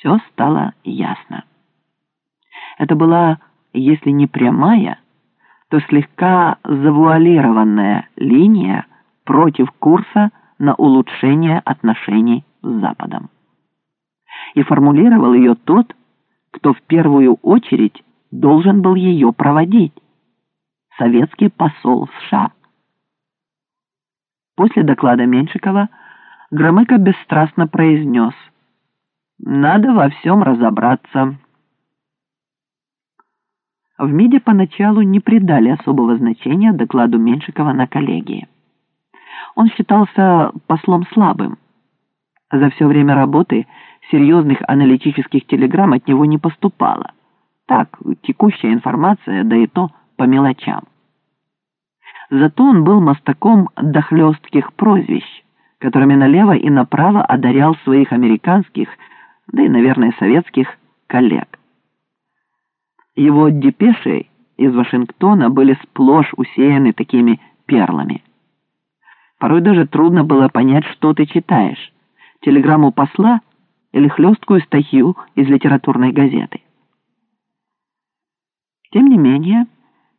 все стало ясно. Это была, если не прямая, то слегка завуалированная линия против курса на улучшение отношений с Западом. И формулировал ее тот, кто в первую очередь должен был ее проводить – советский посол США. После доклада Меньшикова Громыко бесстрастно произнес «Надо во всем разобраться». В МИДе поначалу не придали особого значения докладу Меньшикова на коллегии. Он считался послом слабым. За все время работы серьезных аналитических телеграмм от него не поступало. Так, текущая информация, да и то по мелочам. Зато он был мостаком дохлестких прозвищ, которыми налево и направо одарял своих американских, да и, наверное, советских коллег. Его депеши из Вашингтона были сплошь усеяны такими перлами. Порой даже трудно было понять, что ты читаешь – телеграмму посла или хлесткую статью из литературной газеты. Тем не менее,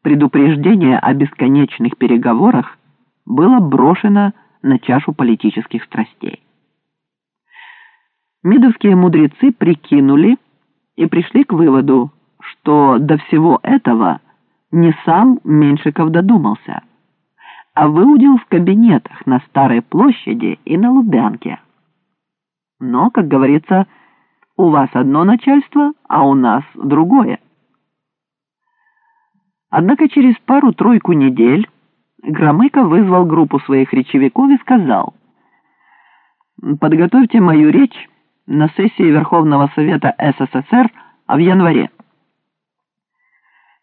предупреждение о бесконечных переговорах было брошено на чашу политических страстей. Мидовские мудрецы прикинули и пришли к выводу, что до всего этого не сам Меньшиков додумался, а выудил в кабинетах на Старой площади и на Лубянке. Но, как говорится, у вас одно начальство, а у нас другое. Однако через пару-тройку недель Громыко вызвал группу своих речевиков и сказал, «Подготовьте мою речь на сессии Верховного Совета СССР в январе.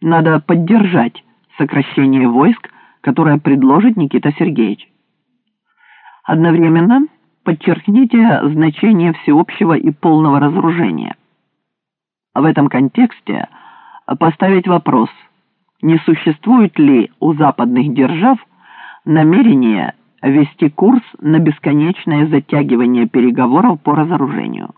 Надо поддержать сокращение войск, которое предложит Никита Сергеевич. Одновременно подчеркните значение всеобщего и полного разоружения. В этом контексте поставить вопрос – не существует ли у западных держав намерение вести курс на бесконечное затягивание переговоров по разоружению.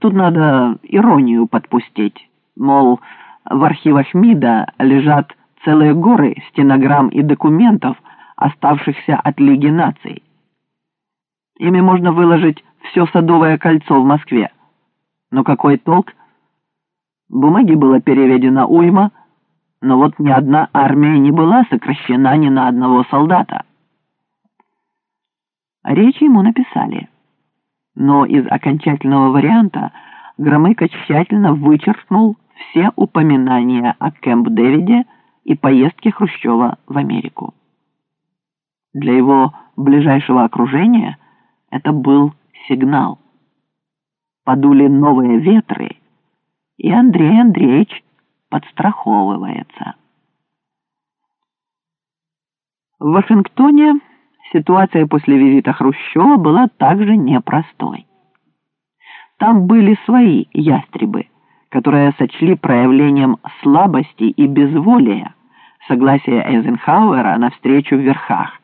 Тут надо иронию подпустить, мол, в архивах МИДа лежат целые горы стенограмм и документов, оставшихся от Лиги наций. Ими можно выложить все Садовое кольцо в Москве. Но какой толк? Бумаги было переведено уйма, но вот ни одна армия не была сокращена ни на одного солдата. Речь ему написали, но из окончательного варианта Громыко тщательно вычеркнул все упоминания о Кэмп-Дэвиде и поездке Хрущева в Америку. Для его ближайшего окружения это был сигнал. Подули новые ветры, и Андрей Андреевич подстраховывается. В Вашингтоне ситуация после визита Хрущева была также непростой. Там были свои ястребы, которые сочли проявлением слабости и безволия согласие Эйзенхауэра на встречу в верхах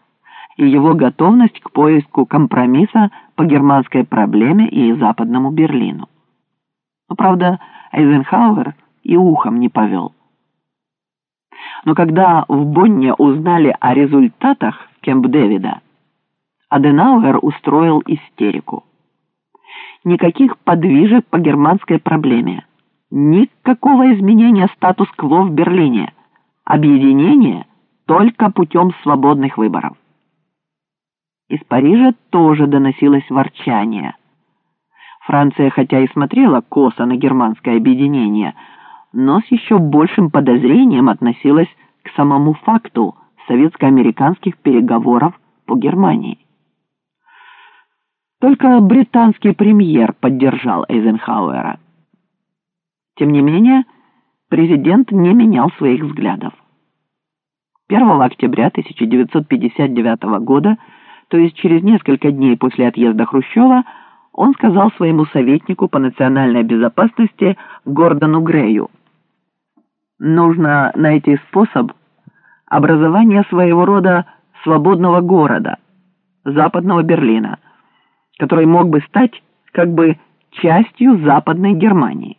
и его готовность к поиску компромисса по германской проблеме и западному Берлину. Но, правда, Эйзенхауэр – и ухом не повел. Но когда в Бонне узнали о результатах Кемп-Дэвида, Аденауэр устроил истерику. Никаких подвижек по германской проблеме, никакого изменения статус-кво в Берлине, объединение только путем свободных выборов. Из Парижа тоже доносилось ворчание. Франция, хотя и смотрела косо на германское объединение, но с еще большим подозрением относилась к самому факту советско-американских переговоров по Германии. Только британский премьер поддержал Эйзенхауэра. Тем не менее, президент не менял своих взглядов. 1 октября 1959 года, то есть через несколько дней после отъезда Хрущева, он сказал своему советнику по национальной безопасности Гордону Грею, нужно найти способ образования своего рода свободного города, западного Берлина, который мог бы стать как бы частью Западной Германии.